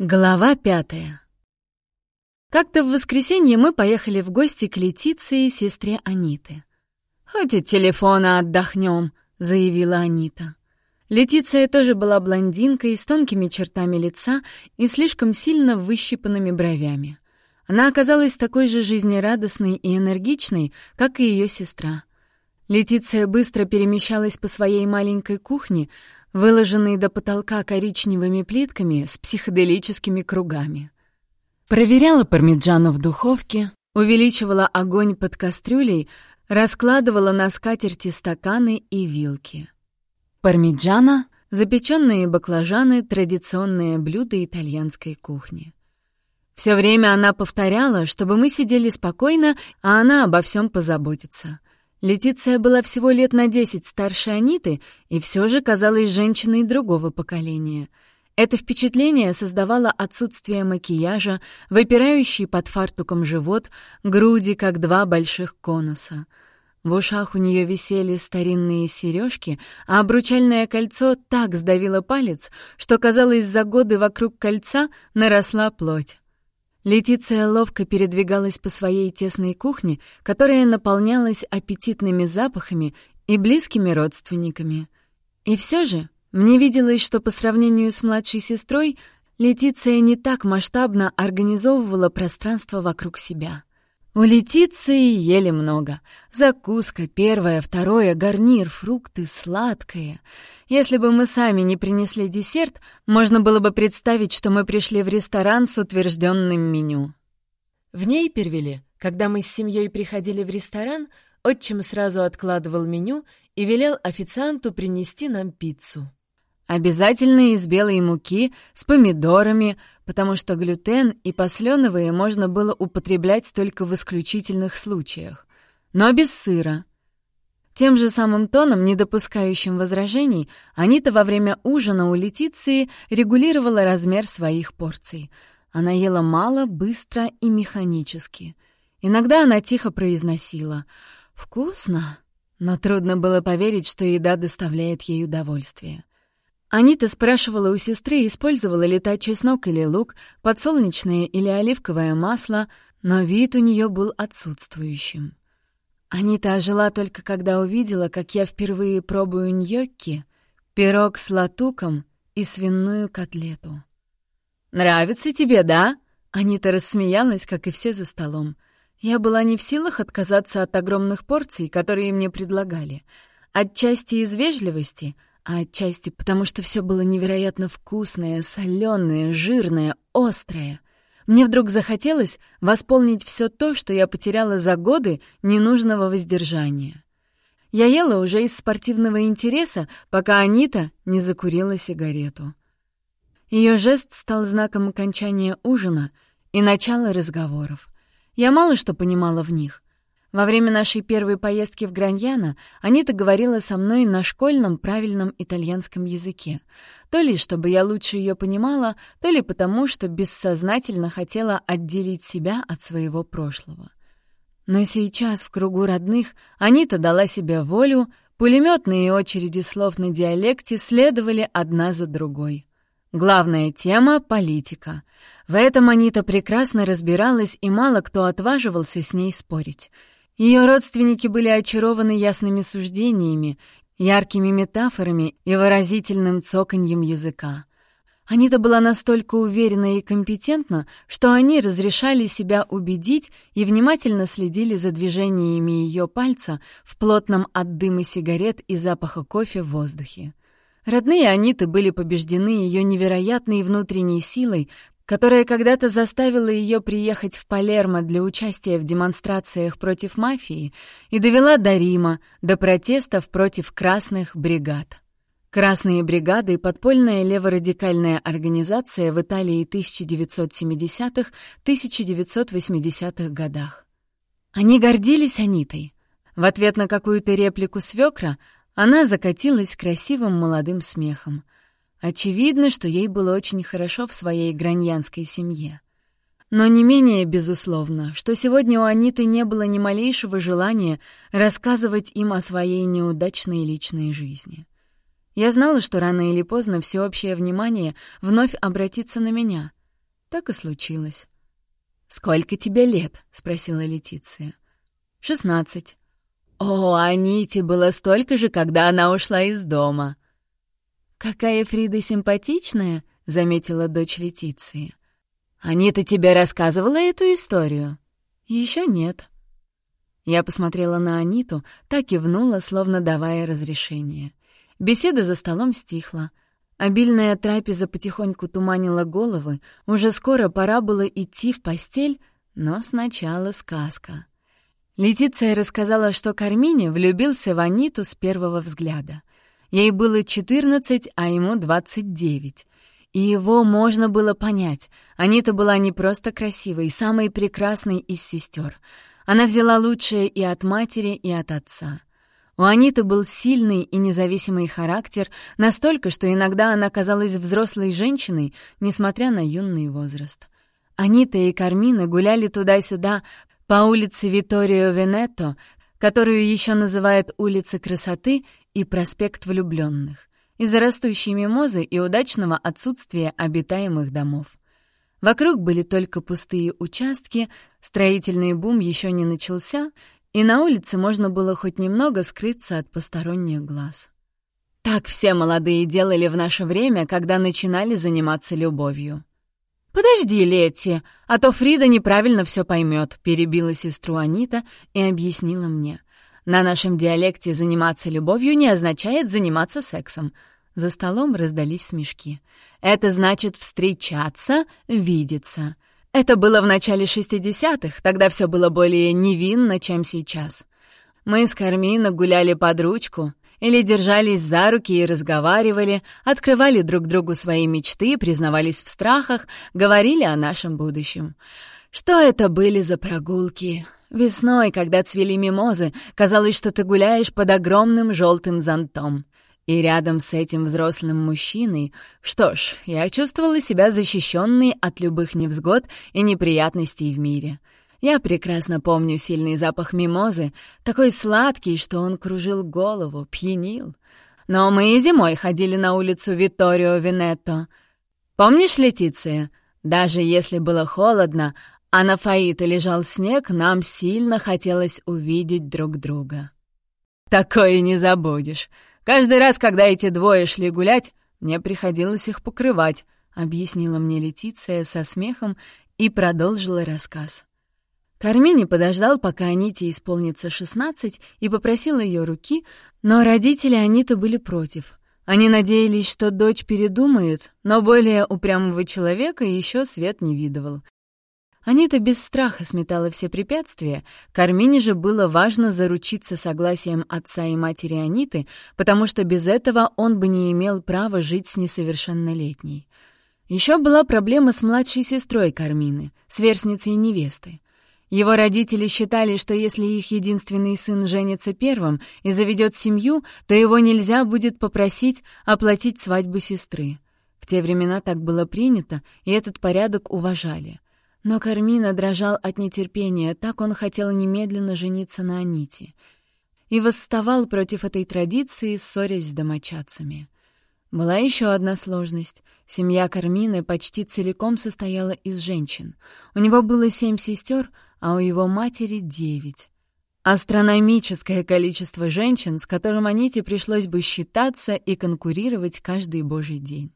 Глава пятая. Как-то в воскресенье мы поехали в гости к Летиции, сестре Аниты. «Хоть от телефона отдохнем», — заявила Анита. Летиция тоже была блондинкой с тонкими чертами лица и слишком сильно выщипанными бровями. Она оказалась такой же жизнерадостной и энергичной, как и ее сестра. Летиция быстро перемещалась по своей маленькой кухне, выложенный до потолка коричневыми плитками с психоделическими кругами. Проверяла пармиджану в духовке, увеличивала огонь под кастрюлей, раскладывала на скатерти стаканы и вилки. Пармиджана — запеченные баклажаны, традиционное блюдо итальянской кухни. Все время она повторяла, чтобы мы сидели спокойно, а она обо всем позаботится — Летиция была всего лет на десять старше Аниты и все же казалась женщиной другого поколения. Это впечатление создавало отсутствие макияжа, выпирающий под фартуком живот, груди, как два больших конуса. В ушах у нее висели старинные сережки, а обручальное кольцо так сдавило палец, что, казалось, за годы вокруг кольца наросла плоть. Летиция ловко передвигалась по своей тесной кухне, которая наполнялась аппетитными запахами и близкими родственниками. И все же мне виделось, что по сравнению с младшей сестрой Летиция не так масштабно организовывала пространство вокруг себя. У Летиции ели много. Закуска, первая, второе, гарнир, фрукты, сладкое — если бы мы сами не принесли десерт, можно было бы представить, что мы пришли в ресторан с утвержденным меню. В Нейпервилле, когда мы с семьей приходили в ресторан, отчим сразу откладывал меню и велел официанту принести нам пиццу. Обязательно из белой муки, с помидорами, потому что глютен и посленовые можно было употреблять только в исключительных случаях. Но без сыра. Тем же самым тоном, не допускающим возражений, Анита во время ужина у Летиции регулировала размер своих порций. Она ела мало, быстро и механически. Иногда она тихо произносила «Вкусно!», но трудно было поверить, что еда доставляет ей удовольствие. Анита спрашивала у сестры, использовала ли та чеснок или лук, подсолнечное или оливковое масло, но вид у нее был отсутствующим. Анита ожила только когда увидела, как я впервые пробую ньокки, пирог с латуком и свиную котлету. «Нравится тебе, да?» Анита рассмеялась, как и все за столом. Я была не в силах отказаться от огромных порций, которые мне предлагали. Отчасти из вежливости, а отчасти потому, что все было невероятно вкусное, соленое, жирное, острое. Мне вдруг захотелось восполнить все то, что я потеряла за годы ненужного воздержания. Я ела уже из спортивного интереса, пока Анита не закурила сигарету. Ее жест стал знаком окончания ужина и начала разговоров. Я мало что понимала в них, во время нашей первой поездки в Граньяно Анита говорила со мной на школьном правильном итальянском языке. То ли чтобы я лучше ее понимала, то ли потому, что бессознательно хотела отделить себя от своего прошлого. Но сейчас в кругу родных Анита дала себе волю, пулеметные очереди слов на диалекте следовали одна за другой. Главная тема — политика. В этом Анита прекрасно разбиралась, и мало кто отваживался с ней спорить — ее родственники были очарованы ясными суждениями, яркими метафорами и выразительным цоканьем языка. Анита была настолько уверена и компетентна, что они разрешали себя убедить и внимательно следили за движениями ее пальца в плотном от дыма сигарет и запаха кофе в воздухе. Родные Аниты были побеждены ее невероятной внутренней силой, которая когда-то заставила ее приехать в Палермо для участия в демонстрациях против мафии и довела до Рима, до протестов против красных бригад. Красные бригады — подпольная леворадикальная организация в Италии 1970-1980-х годах. Они гордились Анитой. В ответ на какую-то реплику свекра она закатилась красивым молодым смехом — Очевидно, что ей было очень хорошо в своей граньянской семье. Но не менее безусловно, что сегодня у Аниты не было ни малейшего желания рассказывать им о своей неудачной личной жизни. Я знала, что рано или поздно всеобщее внимание вновь обратится на меня. Так и случилось. «Сколько тебе лет?» — спросила Летиция. «Шестнадцать». «О, Аните было столько же, когда она ушла из дома». «Какая Фрида симпатичная!» — заметила дочь Летиции. «Анита тебе рассказывала эту историю?» Еще нет». Я посмотрела на Аниту, так кивнула, словно давая разрешение. Беседа за столом стихла. Обильная трапеза потихоньку туманила головы, уже скоро пора было идти в постель, но сначала сказка. Летиция рассказала, что Кармине влюбился в Аниту с первого взгляда. Ей было 14, а ему 29. И его можно было понять. Анита была не просто красивой, самой прекрасной из сестер. Она взяла лучшее и от матери, и от отца. У Аниты был сильный и независимый характер, настолько, что иногда она казалась взрослой женщиной, несмотря на юный возраст. Анита и Кармина гуляли туда-сюда по улице Виторио Венето, которую еще называют улица красоты и проспект влюбленных, из-за растущей мимозы и удачного отсутствия обитаемых домов. Вокруг были только пустые участки, строительный бум еще не начался — и на улице можно было хоть немного скрыться от посторонних глаз. Так все молодые делали в наше время, когда начинали заниматься любовью. «Подожди, Летти, а то Фрида неправильно все поймет», — перебила сестру Анита и объяснила мне. «На нашем диалекте заниматься любовью не означает заниматься сексом». За столом раздались смешки. «Это значит встречаться, видеться». Это было в начале 60-х, тогда все было более невинно, чем сейчас. Мы с Кармино гуляли под ручку или держались за руки и разговаривали, открывали друг другу свои мечты, признавались в страхах, говорили о нашем будущем. Что это были за прогулки? Весной, когда цвели мимозы, казалось, что ты гуляешь под огромным желтым зонтом. И рядом с этим взрослым мужчиной, что ж, я чувствовала себя защищенной от любых невзгод и неприятностей в мире. Я прекрасно помню сильный запах мимозы, такой сладкий, что он кружил голову, пьянил. Но мы и зимой ходили на улицу Витторио Венетто. Помнишь, Летиция? Даже если было холодно, а на Фаите лежал снег, нам сильно хотелось увидеть друг друга. Такое не забудешь. Каждый раз, когда эти двое шли гулять, мне приходилось их покрывать, объяснила мне Летиция со смехом и продолжила рассказ. Кармини подождал, пока Аните исполнится шестнадцать, и попросил ее руки, но родители Аниты были против. Они надеялись, что дочь передумает, но более упрямого человека еще свет не видывал. Анита без страха сметала все препятствия, Кармине же было важно заручиться согласием отца и матери Аниты, потому что без этого он бы не имел права жить с несовершеннолетней. Еще была проблема с младшей сестрой Кармины, сверстницей невесты. Его родители считали, что если их единственный сын женится первым и заведет семью, то его нельзя будет попросить оплатить свадьбу сестры. В те времена так было принято, и этот порядок уважали. Но Кармина дрожал от нетерпения, так он хотел немедленно жениться на Аните. И восставал против этой традиции, ссорясь с домочадцами. Была еще одна сложность. Семья Кармины почти целиком состояла из женщин. У него было семь сестер, а у его матери девять. Астрономическое количество женщин, с которым Аните пришлось бы считаться и конкурировать каждый божий день.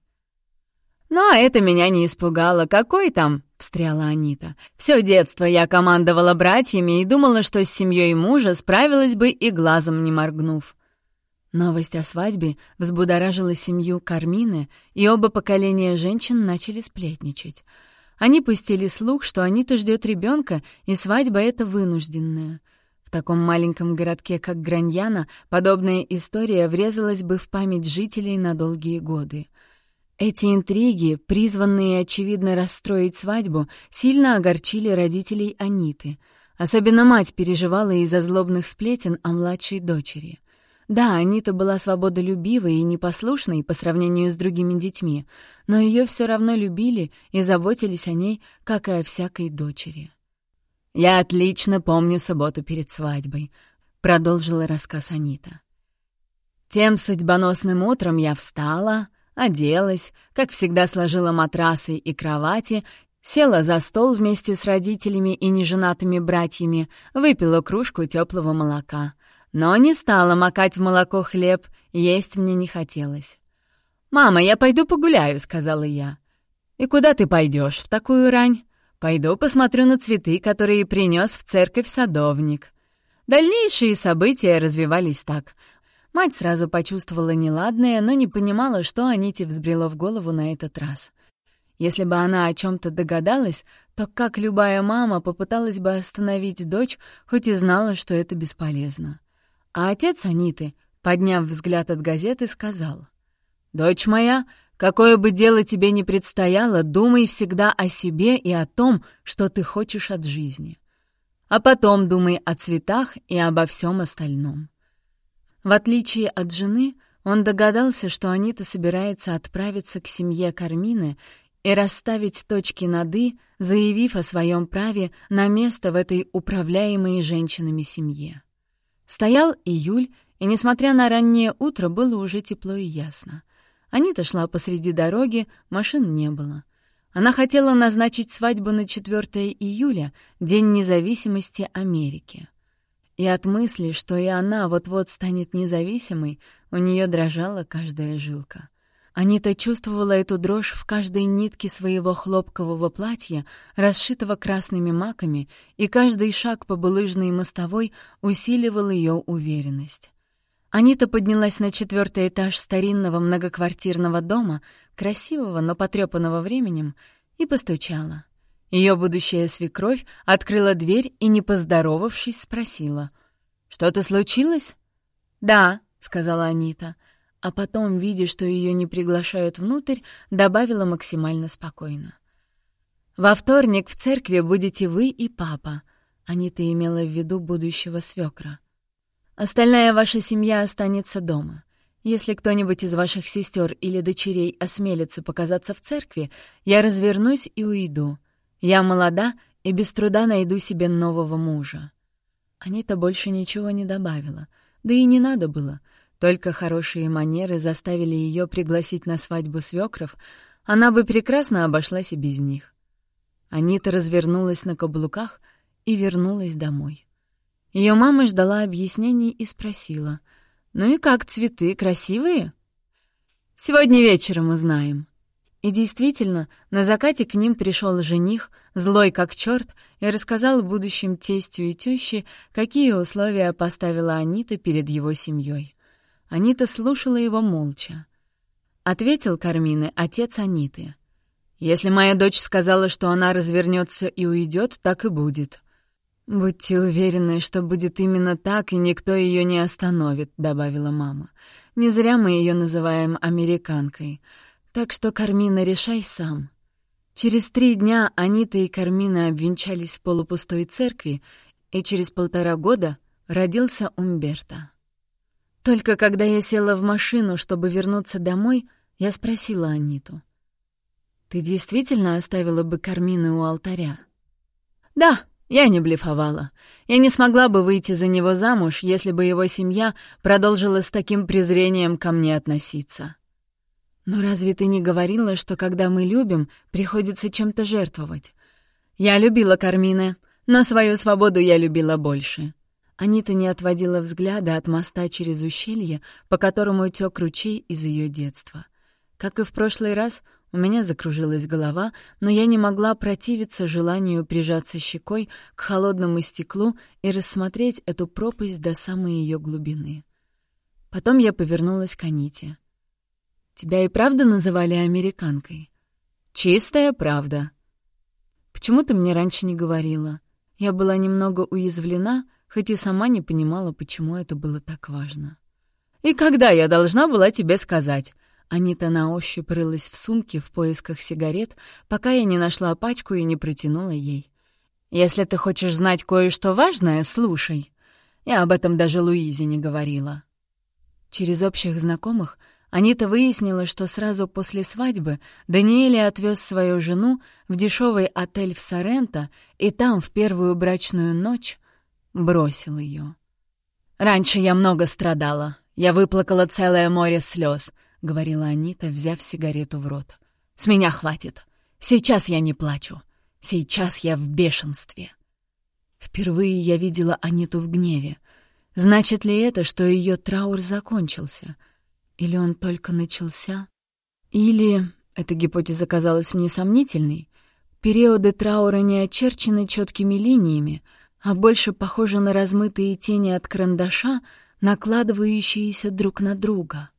«Но это меня не испугало. Какой там?» — встряла Анита. «Все детство я командовала братьями и думала, что с семьей мужа справилась бы и глазом не моргнув». Новость о свадьбе взбудоражила семью Кармины, и оба поколения женщин начали сплетничать. Они пустили слух, что Анита ждет ребенка, и свадьба эта вынужденная. В таком маленьком городке, как Граньяна, подобная история врезалась бы в память жителей на долгие годы. Эти интриги, призванные, очевидно, расстроить свадьбу, сильно огорчили родителей Аниты. Особенно мать переживала из-за злобных сплетен о младшей дочери. Да, Анита была свободолюбивой и непослушной по сравнению с другими детьми, но ее все равно любили и заботились о ней, как и о всякой дочери. «Я отлично помню субботу перед свадьбой», — продолжила рассказ Анита. «Тем судьбоносным утром я встала, Оделась, как всегда сложила матрасы и кровати Села за стол вместе с родителями и неженатыми братьями, выпила кружку теплого молока. Но не стала макать в молоко хлеб, есть мне не хотелось. «Мама, я пойду погуляю», — сказала я. «И куда ты пойдешь в такую рань?» «Пойду посмотрю на цветы, которые принес в церковь садовник». Дальнейшие события развивались так. Мать сразу почувствовала неладное, но не понимала, что Аните взбрело в голову на этот раз. Если бы она о чем то догадалась, то, как любая мама, попыталась бы остановить дочь, хоть и знала, что это бесполезно. А отец Аниты, подняв взгляд от газеты, сказал, «Дочь моя, какое бы дело тебе ни предстояло, думай всегда о себе и о том, что ты хочешь от жизни. А потом думай о цветах и обо всем остальном». В отличие от жены, он догадался, что Анита собирается отправиться к семье Кармины и расставить точки над «и», заявив о своем праве на место в этой управляемой женщинами семье. Стоял июль, и, несмотря на раннее утро, было уже тепло и ясно. Анита шла посреди дороги, машин не было. Она хотела назначить свадьбу на 4 июля, День независимости Америки. И от мысли, что и она вот-вот станет независимой, у нее дрожала каждая жилка. Анита чувствовала эту дрожь в каждой нитке своего хлопкового платья, расшитого красными маками, и каждый шаг по булыжной мостовой усиливал ее уверенность. Анита поднялась на четвертый этаж старинного многоквартирного дома, красивого, но потрепанного временем, и постучала. Ее будущая свекровь открыла дверь и, не поздоровавшись, спросила. «Что-то случилось?» «Да», — сказала Анита, — а потом, видя, что ее не приглашают внутрь, добавила максимально спокойно. «Во вторник в церкви будете вы и папа», — Анита имела в виду будущего свекра. «Остальная ваша семья останется дома. Если кто-нибудь из ваших сестер или дочерей осмелится показаться в церкви, я развернусь и уйду. Я молода и без труда найду себе нового мужа». Анита больше ничего не добавила, да и не надо было — только хорошие манеры заставили ее пригласить на свадьбу свекров, она бы прекрасно обошлась и без них. Анита развернулась на каблуках и вернулась домой. Ее мама ждала объяснений и спросила, «Ну и как цветы, красивые?» «Сегодня вечером узнаем». И действительно, на закате к ним пришел жених, злой как черт, и рассказал будущим тестю и теще, какие условия поставила Анита перед его семьей. Анита слушала его молча. Ответил Кармины отец Аниты. «Если моя дочь сказала, что она развернется и уйдет, так и будет». «Будьте уверены, что будет именно так, и никто ее не остановит», — добавила мама. «Не зря мы ее называем американкой. Так что, Кармина, решай сам». Через три дня Анита и Кармина обвенчались в полупустой церкви, и через полтора года родился Умберто. Только когда я села в машину, чтобы вернуться домой, я спросила Аниту. «Ты действительно оставила бы Кармины у алтаря?» «Да», я не блефовала. Я не смогла бы выйти за него замуж, если бы его семья продолжила с таким презрением ко мне относиться. Но разве ты не говорила, что когда мы любим, приходится чем-то жертвовать? Я любила Кармины, но свою свободу я любила больше. Анита не отводила взгляда от моста через ущелье, по которому тек ручей из ее детства. Как и в прошлый раз, у меня закружилась голова, но я не могла противиться желанию прижаться щекой к холодному стеклу и рассмотреть эту пропасть до самой ее глубины. Потом я повернулась к Аните. «Тебя и правда называли американкой?» «Чистая правда». «Почему ты мне раньше не говорила?» Я была немного уязвлена, хоть и сама не понимала, почему это было так важно. «И когда я должна была тебе сказать?» Анита на ощупь рылась в сумке в поисках сигарет, пока я не нашла пачку и не протянула ей. «Если ты хочешь знать кое-что важное, слушай». Я об этом даже Луизе не говорила. Через общих знакомых Анита выяснила, что сразу после свадьбы Даниэль отвез свою жену в дешевый отель в Соренто, и там в первую брачную ночь бросил ее. «Раньше я много страдала. Я выплакала целое море слез», — говорила Анита, взяв сигарету в рот. «С меня хватит. Сейчас я не плачу. Сейчас я в бешенстве. Впервые я видела Аниту в гневе. Значит ли это, что ее траур закончился? Или он только начался? Или, эта гипотеза казалась мне сомнительной, периоды траура не очерчены четкими линиями, а больше похожи на размытые тени от карандаша, накладывающиеся друг на друга.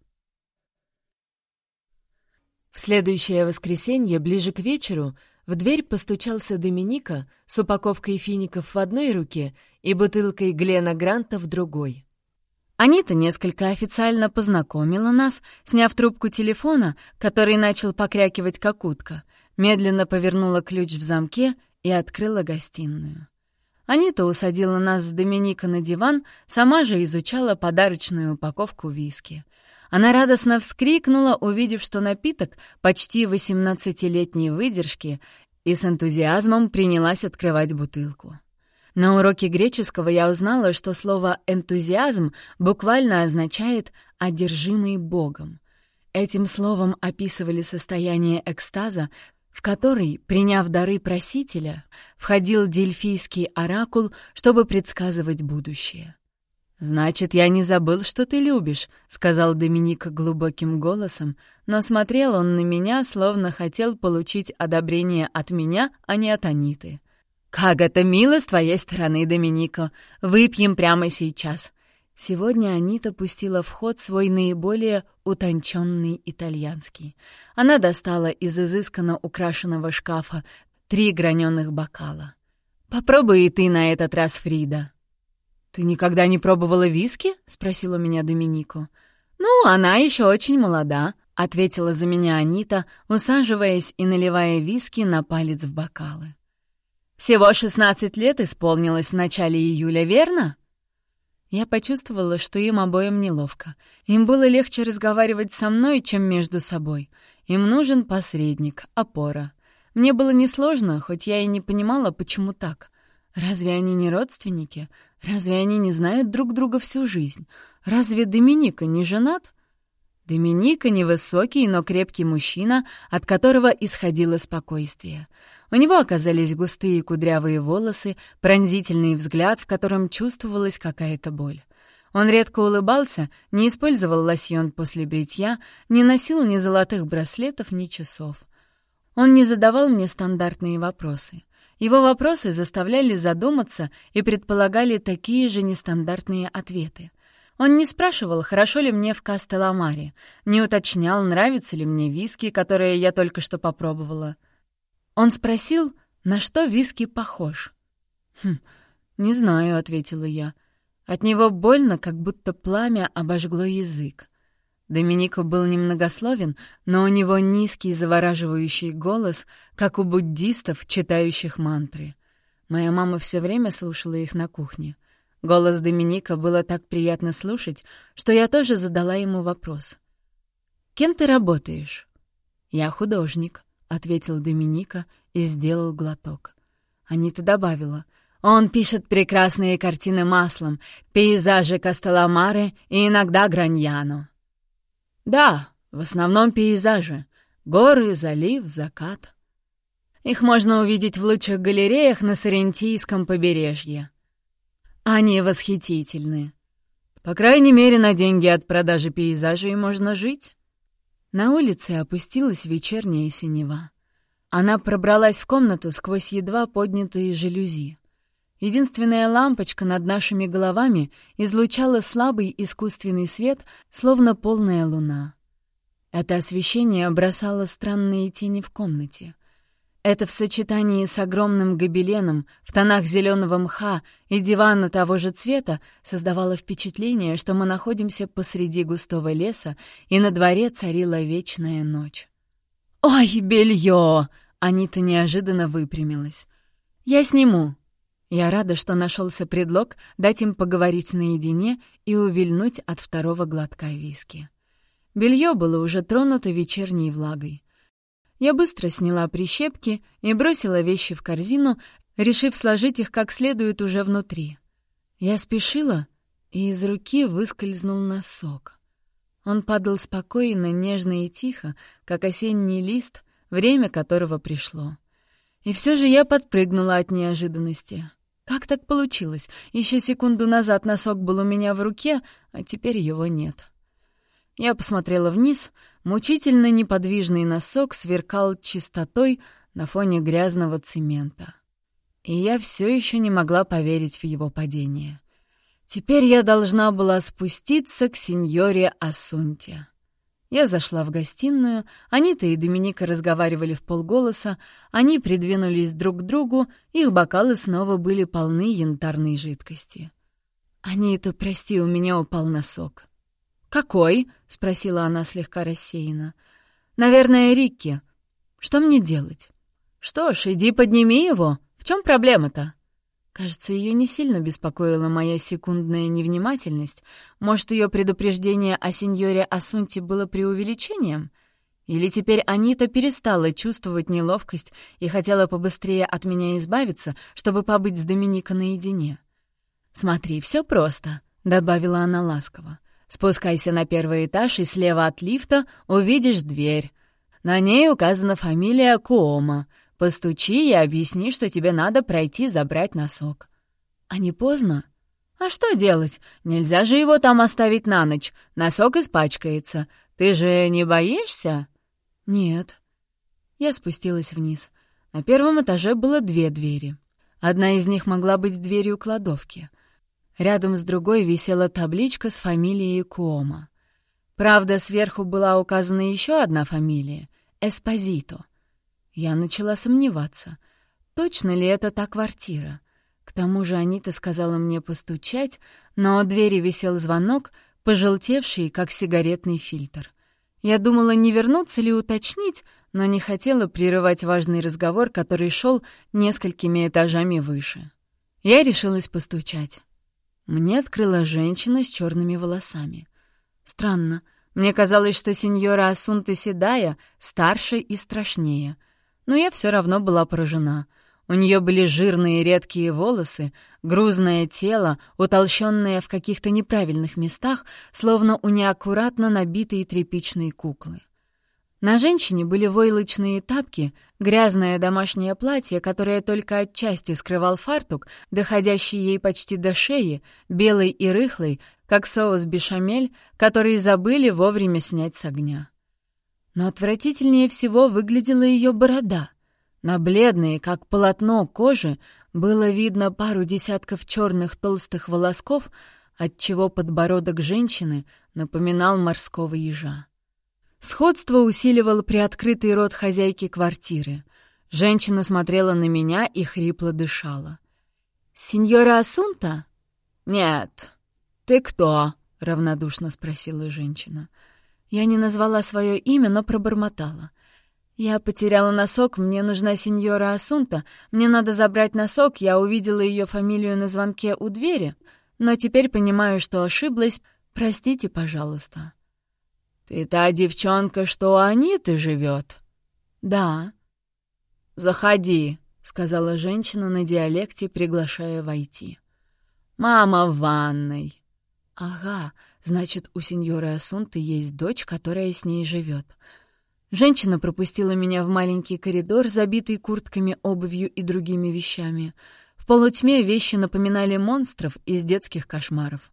В следующее воскресенье, ближе к вечеру, в дверь постучался Доминика с упаковкой фиников в одной руке и бутылкой Глена Гранта в другой. Анита несколько официально познакомила нас, сняв трубку телефона, который начал покрякивать как утка, медленно повернула ключ в замке и открыла гостиную. Анита усадила нас с Доминика на диван, сама же изучала подарочную упаковку виски. Она радостно вскрикнула, увидев, что напиток почти 18-летней выдержки, и с энтузиазмом принялась открывать бутылку. На уроке греческого я узнала, что слово «энтузиазм» буквально означает «одержимый Богом». Этим словом описывали состояние экстаза, в который, приняв дары просителя, входил дельфийский оракул, чтобы предсказывать будущее. «Значит, я не забыл, что ты любишь», — сказал Доминика глубоким голосом, но смотрел он на меня, словно хотел получить одобрение от меня, а не от Аниты. «Как это мило с твоей стороны, Доминика! Выпьем прямо сейчас!» Сегодня Анита пустила в ход свой наиболее утонченный итальянский. Она достала из изысканно украшенного шкафа три граненых бокала. «Попробуй и ты на этот раз, Фрида». «Ты никогда не пробовала виски?» — спросил у меня Доминико. «Ну, она еще очень молода», — ответила за меня Анита, усаживаясь и наливая виски на палец в бокалы. «Всего шестнадцать лет исполнилось в начале июля, верно?» Я почувствовала, что им обоим неловко. Им было легче разговаривать со мной, чем между собой. Им нужен посредник, опора. Мне было несложно, хоть я и не понимала, почему так. Разве они не родственники? Разве они не знают друг друга всю жизнь? Разве Доминика не женат? Доминика — невысокий, но крепкий мужчина, от которого исходило спокойствие. У него оказались густые кудрявые волосы, пронзительный взгляд, в котором чувствовалась какая-то боль. Он редко улыбался, не использовал лосьон после бритья, не носил ни золотых браслетов, ни часов. Он не задавал мне стандартные вопросы. Его вопросы заставляли задуматься и предполагали такие же нестандартные ответы. Он не спрашивал, хорошо ли мне в Кастеламаре, не уточнял, нравится ли мне виски, которые я только что попробовала — он спросил, на что виски похож. «Хм, не знаю», — ответила я. От него больно, как будто пламя обожгло язык. Доминико был немногословен, но у него низкий завораживающий голос, как у буддистов, читающих мантры. Моя мама все время слушала их на кухне. Голос Доминика было так приятно слушать, что я тоже задала ему вопрос. «Кем ты работаешь?» «Я художник», ответил Доминика и сделал глоток. Анита добавила. «Он пишет прекрасные картины маслом, пейзажи Кастеламары и иногда Граньяно». «Да, в основном пейзажи. Горы, залив, закат. Их можно увидеть в лучших галереях на Сарентийском побережье. Они восхитительны. По крайней мере, на деньги от продажи пейзажей можно жить». На улице опустилась вечерняя синева. Она пробралась в комнату сквозь едва поднятые жалюзи. Единственная лампочка над нашими головами излучала слабый искусственный свет, словно полная луна. Это освещение бросало странные тени в комнате. Это в сочетании с огромным гобеленом в тонах зеленого мха и дивана того же цвета создавало впечатление, что мы находимся посреди густого леса, и на дворе царила вечная ночь. «Ой, белье!» — Анита неожиданно выпрямилась. «Я сниму». Я рада, что нашелся предлог дать им поговорить наедине и увильнуть от второго глотка виски. Белье было уже тронуто вечерней влагой. Я быстро сняла прищепки и бросила вещи в корзину, решив сложить их как следует уже внутри. Я спешила, и из руки выскользнул носок. Он падал спокойно, нежно и тихо, как осенний лист, время которого пришло. И все же я подпрыгнула от неожиданности. Как так получилось? Еще секунду назад носок был у меня в руке, а теперь его нет. Я посмотрела вниз. Мучительно неподвижный носок сверкал чистотой на фоне грязного цемента. И я все еще не могла поверить в его падение. Теперь я должна была спуститься к сеньоре Асунте. Я зашла в гостиную, Анита и Доминика разговаривали в полголоса, они придвинулись друг к другу, их бокалы снова были полны янтарной жидкости. «Анита, прости, у меня упал носок». «Какой?» — спросила она слегка рассеянно. «Наверное, Рикки. Что мне делать?» «Что ж, иди подними его. В чем проблема-то?» Кажется, ее не сильно беспокоила моя секундная невнимательность. Может, ее предупреждение о сеньоре Асунте было преувеличением? Или теперь Анита перестала чувствовать неловкость и хотела побыстрее от меня избавиться, чтобы побыть с Доминика наедине? «Смотри, все просто», — добавила она ласково. «Спускайся на первый этаж, и слева от лифта увидишь дверь. На ней указана фамилия Куома — Постучи и объясни, что тебе надо пройти забрать носок. А не поздно? А что делать? Нельзя же его там оставить на ночь. Носок испачкается. Ты же не боишься? Нет. Я спустилась вниз. На первом этаже было две двери. Одна из них могла быть дверью кладовки. Рядом с другой висела табличка с фамилией Куома. Правда, сверху была указана еще одна фамилия — Эспозито — я начала сомневаться, точно ли это та квартира. К тому же Анита сказала мне постучать, но у двери висел звонок, пожелтевший, как сигаретный фильтр. Я думала, не вернуться ли уточнить, но не хотела прерывать важный разговор, который шел несколькими этажами выше. Я решилась постучать. Мне открыла женщина с черными волосами. Странно. Мне казалось, что сеньора Асунта седая, старше и страшнее — но я все равно была поражена. У нее были жирные редкие волосы, грузное тело, утолщенное в каких-то неправильных местах, словно у неаккуратно набитые тряпичные куклы. На женщине были войлочные тапки, грязное домашнее платье, которое только отчасти скрывал фартук, доходящий ей почти до шеи, белый и рыхлый, как соус бешамель, который забыли вовремя снять с огня. Но отвратительнее всего выглядела ее борода. На бледной, как полотно кожи, было видно пару десятков черных толстых волосков, отчего подбородок женщины напоминал морского ежа. Сходство усиливал приоткрытый рот хозяйки квартиры. Женщина смотрела на меня и хрипло дышала. «Сеньора Асунта?» «Нет». «Ты кто?» — равнодушно спросила женщина. Я не назвала свое имя, но пробормотала. «Я потеряла носок, мне нужна сеньора Асунта. Мне надо забрать носок, я увидела ее фамилию на звонке у двери, но теперь понимаю, что ошиблась. Простите, пожалуйста». «Ты та девчонка, что у Аниты живет?» «Да». «Заходи», — сказала женщина на диалекте, приглашая войти. «Мама в ванной». «Ага, Значит, у сеньоры Асунты есть дочь, которая с ней живет. Женщина пропустила меня в маленький коридор, забитый куртками, обувью и другими вещами. В полутьме вещи напоминали монстров из детских кошмаров.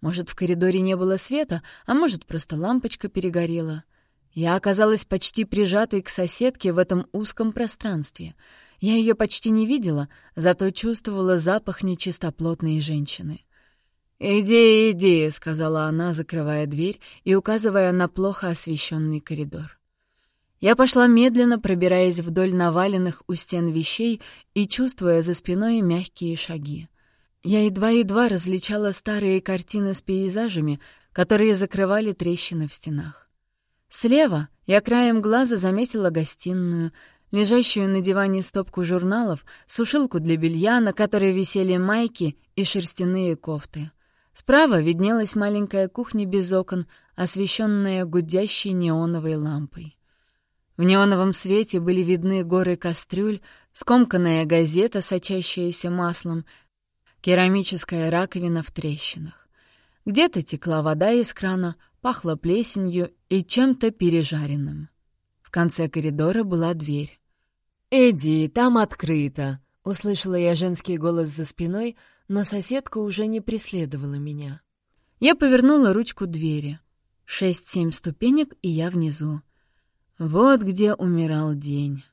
Может, в коридоре не было света, а может, просто лампочка перегорела. Я оказалась почти прижатой к соседке в этом узком пространстве. Я ее почти не видела, зато чувствовала запах нечистоплотной женщины. «Иди, иди», — сказала она, закрывая дверь и указывая на плохо освещенный коридор. Я пошла медленно, пробираясь вдоль наваленных у стен вещей и чувствуя за спиной мягкие шаги. Я едва-едва различала старые картины с пейзажами, которые закрывали трещины в стенах. Слева я краем глаза заметила гостиную, лежащую на диване стопку журналов, сушилку для белья, на которой висели майки и шерстяные кофты. Справа виднелась маленькая кухня без окон, освещенная гудящей неоновой лампой. В неоновом свете были видны горы кастрюль, скомканная газета, сочащаяся маслом, керамическая раковина в трещинах. Где-то текла вода из крана, пахло плесенью и чем-то пережаренным. В конце коридора была дверь. «Иди, там открыто!» — услышала я женский голос за спиной, но соседка уже не преследовала меня. Я повернула ручку двери. Шесть-семь ступенек, и я внизу. Вот где умирал день.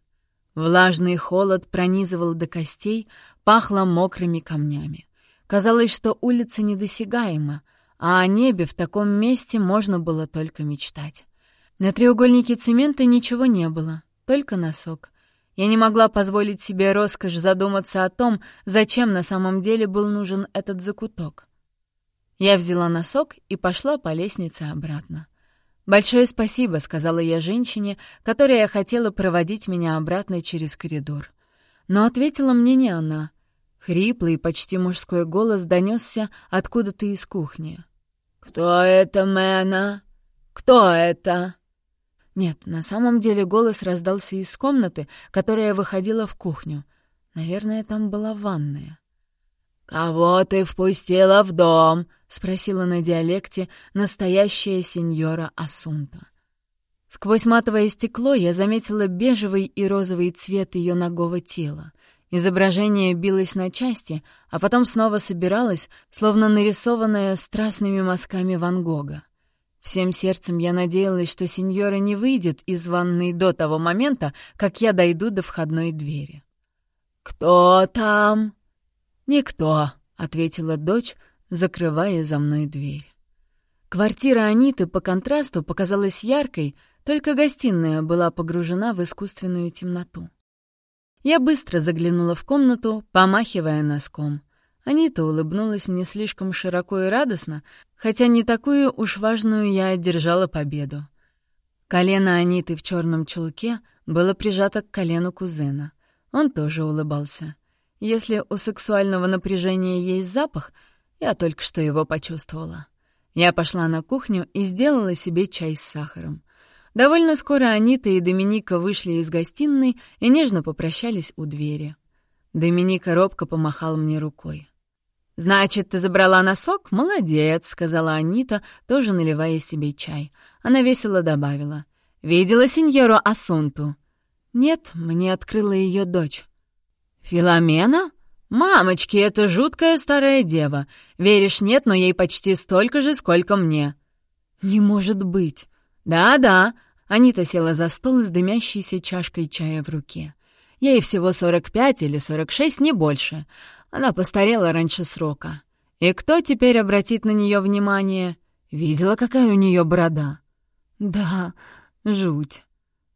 Влажный холод пронизывал до костей, пахло мокрыми камнями. Казалось, что улица недосягаема, а о небе в таком месте можно было только мечтать. На треугольнике цемента ничего не было, только носок. Я не могла позволить себе роскошь задуматься о том, зачем на самом деле был нужен этот закуток. Я взяла носок и пошла по лестнице обратно. «Большое спасибо», — сказала я женщине, которая хотела проводить меня обратно через коридор. Но ответила мне не она. Хриплый, почти мужской голос донесся откуда-то из кухни. «Кто это, Мэна? Кто это?» Нет, на самом деле голос раздался из комнаты, которая выходила в кухню. Наверное, там была ванная. «Кого ты впустила в дом?» — спросила на диалекте настоящая сеньора Асунта. Сквозь матовое стекло я заметила бежевый и розовый цвет ее ногого тела. Изображение билось на части, а потом снова собиралось, словно нарисованное страстными мазками Ван Гога. Всем сердцем я надеялась, что сеньора не выйдет из ванной до того момента, как я дойду до входной двери. «Кто там?» «Никто», — ответила дочь, закрывая за мной дверь. Квартира Аниты по контрасту показалась яркой, только гостиная была погружена в искусственную темноту. Я быстро заглянула в комнату, помахивая носком. Анита улыбнулась мне слишком широко и радостно, хотя не такую уж важную я одержала победу. Колено Аниты в черном чулке было прижато к колену кузена. Он тоже улыбался. Если у сексуального напряжения есть запах, я только что его почувствовала. Я пошла на кухню и сделала себе чай с сахаром. Довольно скоро Анита и Доминика вышли из гостиной и нежно попрощались у двери. Доминика робко помахал мне рукой. «Значит, ты забрала носок? Молодец», — сказала Анита, тоже наливая себе чай. Она весело добавила. «Видела сеньору Асунту?» «Нет, мне открыла ее дочь». «Филомена? Мамочки, это жуткая старая дева. Веришь, нет, но ей почти столько же, сколько мне». «Не может быть». «Да-да». Анита села за стол с дымящейся чашкой чая в руке. Ей всего сорок пять или сорок шесть, не больше. Она постарела раньше срока. И кто теперь обратит на нее внимание? Видела, какая у нее борода? Да, жуть.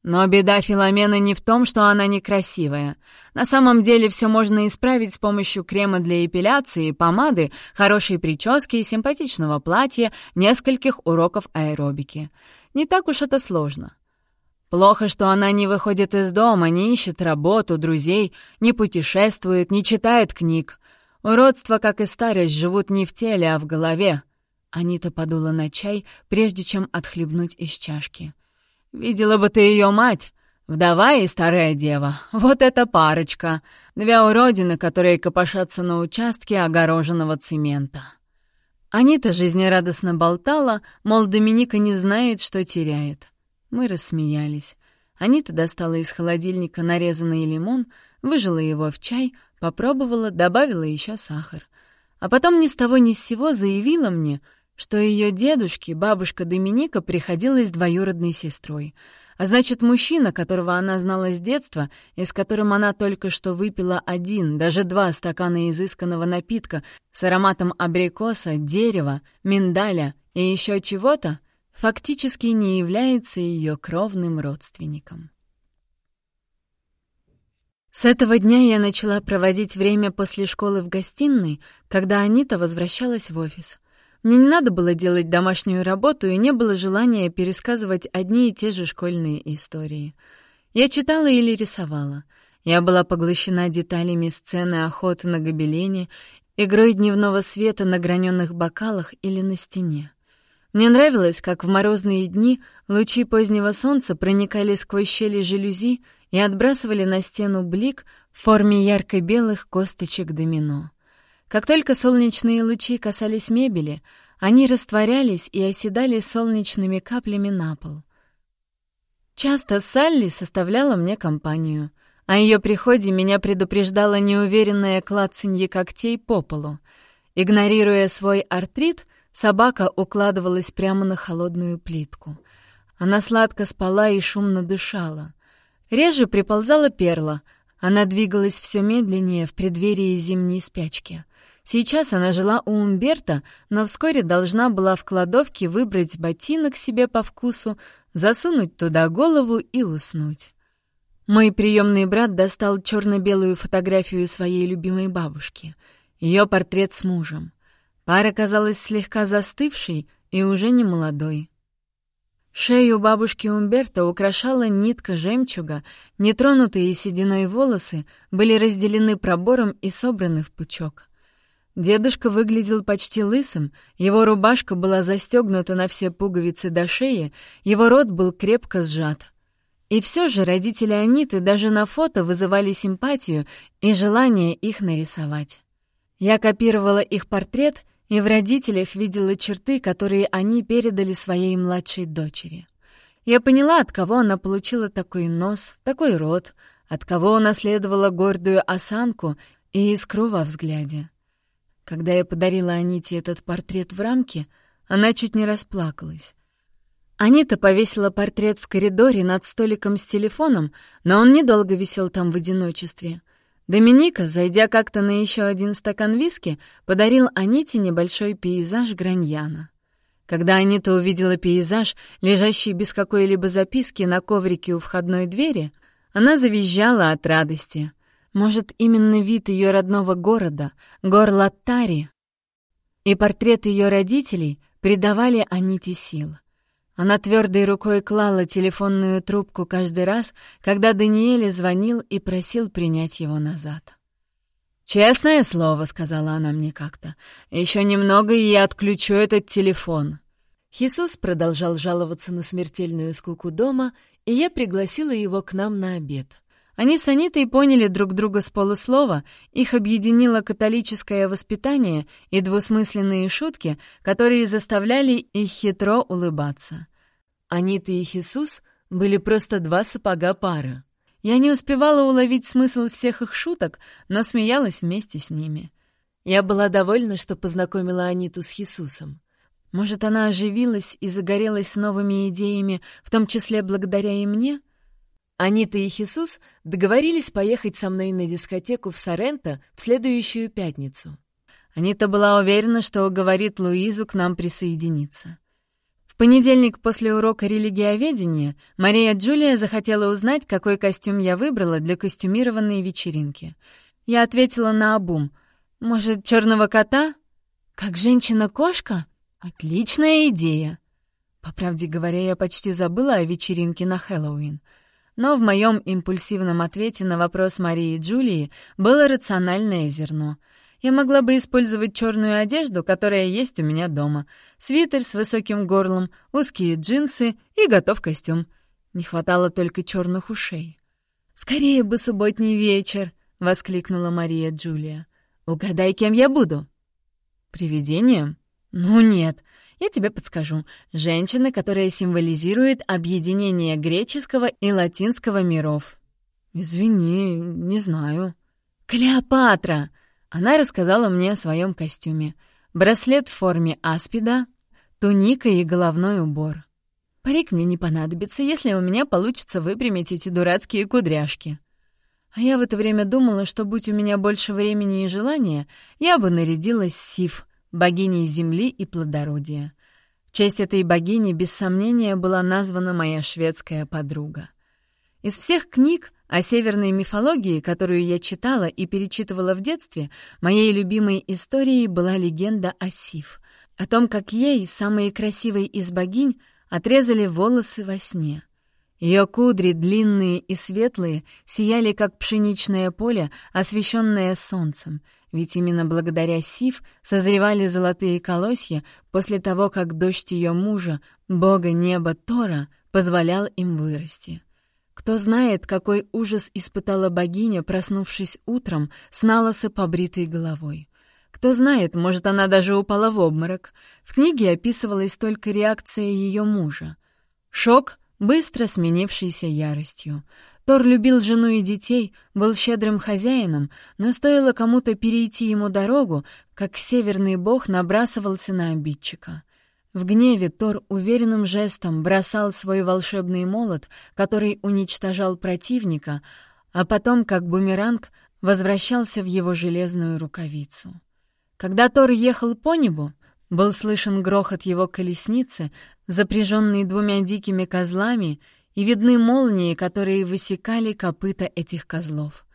Но беда Филомены не в том, что она некрасивая. На самом деле все можно исправить с помощью крема для эпиляции, помады, хорошей прически, симпатичного платья, нескольких уроков аэробики. Не так уж это сложно. Плохо, что она не выходит из дома, не ищет работу, друзей, не путешествует, не читает книг. Уродство, как и старость, живут не в теле, а в голове. Анита подула на чай, прежде чем отхлебнуть из чашки. «Видела бы ты ее мать!» Вдова и старая дева. Вот эта парочка. Две уродины, которые копошатся на участке огороженного цемента. Анита жизнерадостно болтала, мол, Доминика не знает, что теряет. Мы рассмеялись. Анита достала из холодильника нарезанный лимон, выжила его в чай, попробовала, добавила еще сахар. А потом ни с того ни с сего заявила мне, что ее дедушке бабушка Доминика приходилась двоюродной сестрой. А значит, мужчина, которого она знала с детства и с которым она только что выпила один, даже два стакана изысканного напитка с ароматом абрикоса, дерева, миндаля и еще чего-то, фактически не является ее кровным родственником. С этого дня я начала проводить время после школы в гостиной, когда Анита возвращалась в офис. Мне не надо было делать домашнюю работу и не было желания пересказывать одни и те же школьные истории. Я читала или рисовала. Я была поглощена деталями сцены охоты на гобелене, игрой дневного света на граненых бокалах или на стене. Мне нравилось, как в морозные дни лучи позднего солнца проникали сквозь щели жалюзи и отбрасывали на стену блик в форме ярко-белых косточек домино. Как только солнечные лучи касались мебели, они растворялись и оседали солнечными каплями на пол. Часто Салли составляла мне компанию. О ее приходе меня предупреждало неуверенное клацанье когтей по полу. Игнорируя свой артрит, собака укладывалась прямо на холодную плитку. Она сладко спала и шумно дышала. Реже приползала перла. Она двигалась все медленнее в преддверии зимней спячки. Сейчас она жила у Умберта, но вскоре должна была в кладовке выбрать ботинок себе по вкусу, засунуть туда голову и уснуть. Мой приемный брат достал черно-белую фотографию своей любимой бабушки. Ее портрет с мужем. Пара казалась слегка застывшей и уже не молодой. Шею бабушки Умберта украшала нитка жемчуга, нетронутые сединой волосы были разделены пробором и собраны в пучок. Дедушка выглядел почти лысым, его рубашка была застегнута на все пуговицы до шеи, его рот был крепко сжат. И все же родители Аниты даже на фото вызывали симпатию и желание их нарисовать. Я копировала их портрет и в родителях видела черты, которые они передали своей младшей дочери. Я поняла, от кого она получила такой нос, такой рот, от кого унаследовала гордую осанку и искру во взгляде. Когда я подарила Аните этот портрет в рамке, она чуть не расплакалась. Анита повесила портрет в коридоре над столиком с телефоном, но он недолго висел там в одиночестве. Доминика, зайдя как-то на еще один стакан виски, подарил Аните небольшой пейзаж Граньяна. Когда Анита увидела пейзаж, лежащий без какой-либо записки на коврике у входной двери, она завизжала от радости. Может, именно вид ее родного города, гор Латтари, и портрет ее родителей придавали Аните сил. Она твердой рукой клала телефонную трубку каждый раз, когда Даниэль звонил и просил принять его назад. «Честное слово», — сказала она мне как-то, — «еще немного, и я отключу этот телефон». Хисус продолжал жаловаться на смертельную скуку дома, и я пригласила его к нам на обед. Они с Анитой поняли друг друга с полуслова, их объединило католическое воспитание и двусмысленные шутки, которые заставляли их хитро улыбаться. Анита и Хисус были просто два сапога пара. Я не успевала уловить смысл всех их шуток, но смеялась вместе с ними. Я была довольна, что познакомила Аниту с Хисусом. Может, она оживилась и загорелась новыми идеями, в том числе благодаря и мне — Анита и Хисус договорились поехать со мной на дискотеку в Соренто в следующую пятницу. Анита была уверена, что уговорит Луизу к нам присоединиться. В понедельник после урока религиоведения Мария Джулия захотела узнать, какой костюм я выбрала для костюмированной вечеринки. Я ответила на обум. «Может, черного кота?» «Как женщина-кошка? Отличная идея!» По правде говоря, я почти забыла о вечеринке на Хэллоуин — но в моем импульсивном ответе на вопрос Марии и Джулии было рациональное зерно. Я могла бы использовать черную одежду, которая есть у меня дома. Свитер с высоким горлом, узкие джинсы и готов костюм. Не хватало только черных ушей. «Скорее бы субботний вечер!» — воскликнула Мария Джулия. «Угадай, кем я буду?» «Привидением?» «Ну нет, я тебе подскажу. Женщина, которая символизирует объединение греческого и латинского миров. Извини, не знаю. Клеопатра! Она рассказала мне о своем костюме. Браслет в форме аспида, туника и головной убор. Парик мне не понадобится, если у меня получится выпрямить эти дурацкие кудряшки. А я в это время думала, что, будь у меня больше времени и желания, я бы нарядилась Сив, богиней земли и плодородия. В честь этой богини, без сомнения, была названа моя шведская подруга. Из всех книг о северной мифологии, которую я читала и перечитывала в детстве, моей любимой историей была легенда о Сив, о том, как ей, самой красивой из богинь, отрезали волосы во сне. Ее кудри, длинные и светлые, сияли, как пшеничное поле, освещенное солнцем, ведь именно благодаря Сив созревали золотые колосья после того, как дождь ее мужа, бога неба Тора, позволял им вырасти. Кто знает, какой ужас испытала богиня, проснувшись утром с налоса побритой головой. Кто знает, может, она даже упала в обморок. В книге описывалась только реакция ее мужа. Шок — быстро сменившейся яростью. Тор любил жену и детей, был щедрым хозяином, но стоило кому-то перейти ему дорогу, как северный бог набрасывался на обидчика. В гневе Тор уверенным жестом бросал свой волшебный молот, который уничтожал противника, а потом, как бумеранг, возвращался в его железную рукавицу. Когда Тор ехал по небу, был слышен грохот его колесницы, запряженной двумя дикими козлами, и видны молнии, которые высекали копыта этих козлов.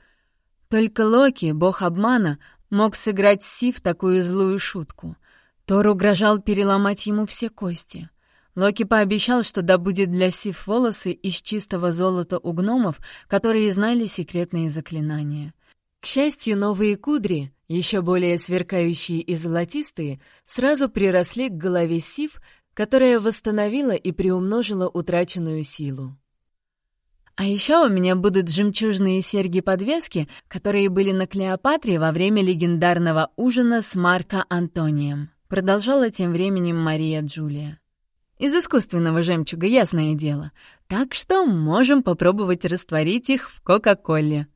Только Локи, бог обмана, мог сыграть Сив такую злую шутку. Тор угрожал переломать ему все кости. Локи пообещал, что добудет для Сив волосы из чистого золота у гномов, которые знали секретные заклинания. К счастью, новые кудри, еще более сверкающие и золотистые, сразу приросли к голове Сив, которая восстановила и приумножила утраченную силу. А еще у меня будут жемчужные серьги-подвески, которые были на Клеопатре во время легендарного ужина с Марко Антонием. Продолжала тем временем Мария Джулия. Из искусственного жемчуга, ясное дело. Так что можем попробовать растворить их в Кока-Коле.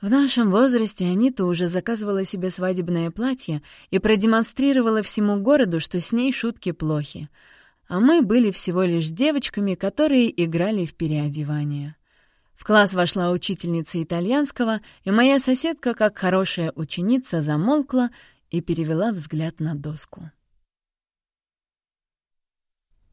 В нашем возрасте Анита уже заказывала себе свадебное платье и продемонстрировала всему городу, что с ней шутки плохи. А мы были всего лишь девочками, которые играли в переодевание. В класс вошла учительница итальянского, и моя соседка, как хорошая ученица, замолкла и перевела взгляд на доску.